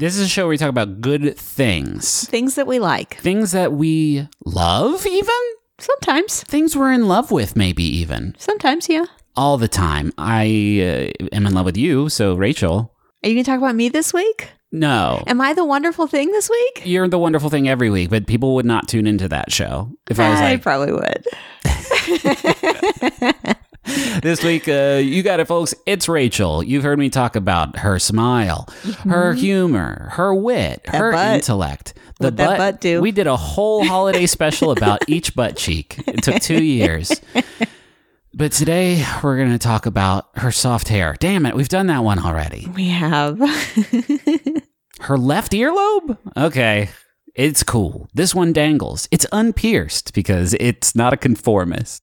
This is a show where we talk about good things. Things that we like. Things that we love, even? Sometimes. Things we're in love with, maybe even. Sometimes, yeah. All the time. I uh, am in love with you, so Rachel. Are you going to talk about me this week? No. Am I the wonderful thing this week? You're the wonderful thing every week, but people would not tune into that show if I was like, probably would. this week, uh, you got it, folks. It's Rachel. You've heard me talk about her smile, her humor, her wit, Mm-hmm. That her butt. intellect. The What'd that butt do? We did a whole holiday special about each butt cheek. It took two years. But today we're going to talk about her soft hair. Damn it, we've done that one already. We have. Her left earlobe? Okay. It's cool. This one dangles. It's unpierced because it's not a conformist.